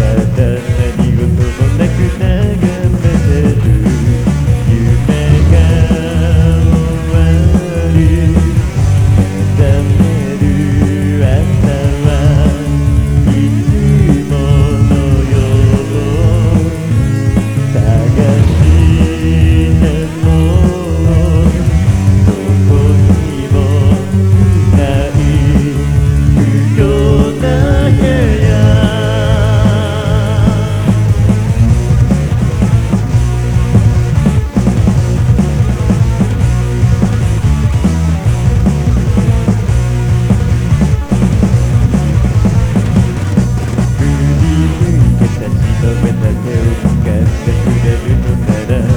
da da Gel de şöyle lütfen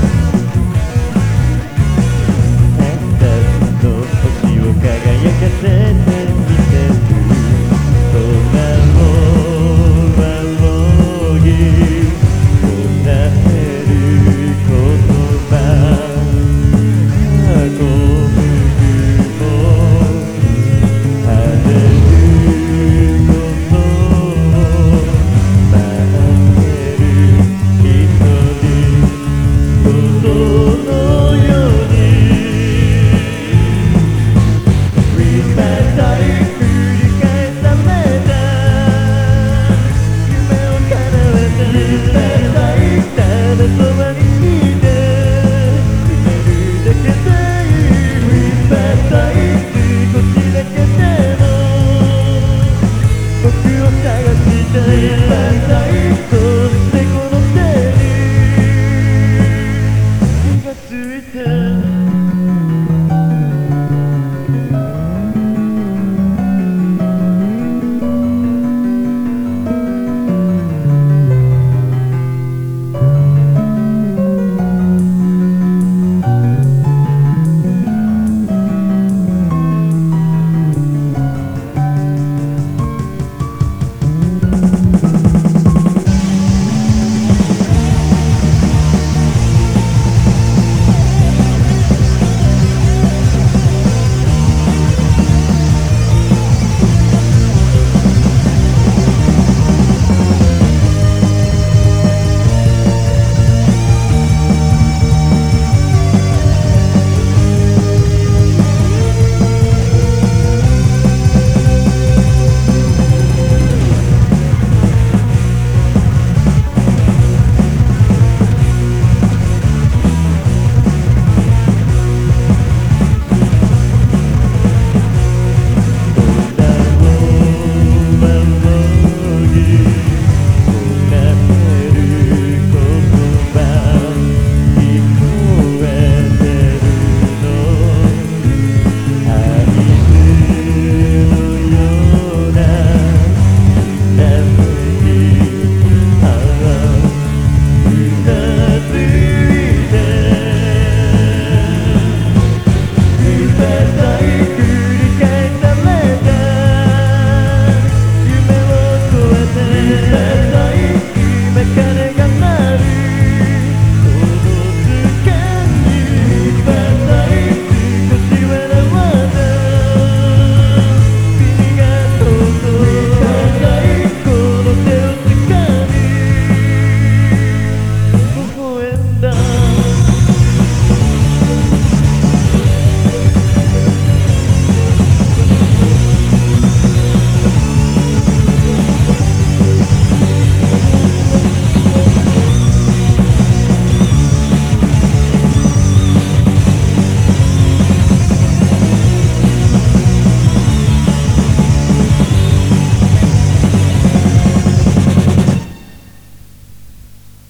like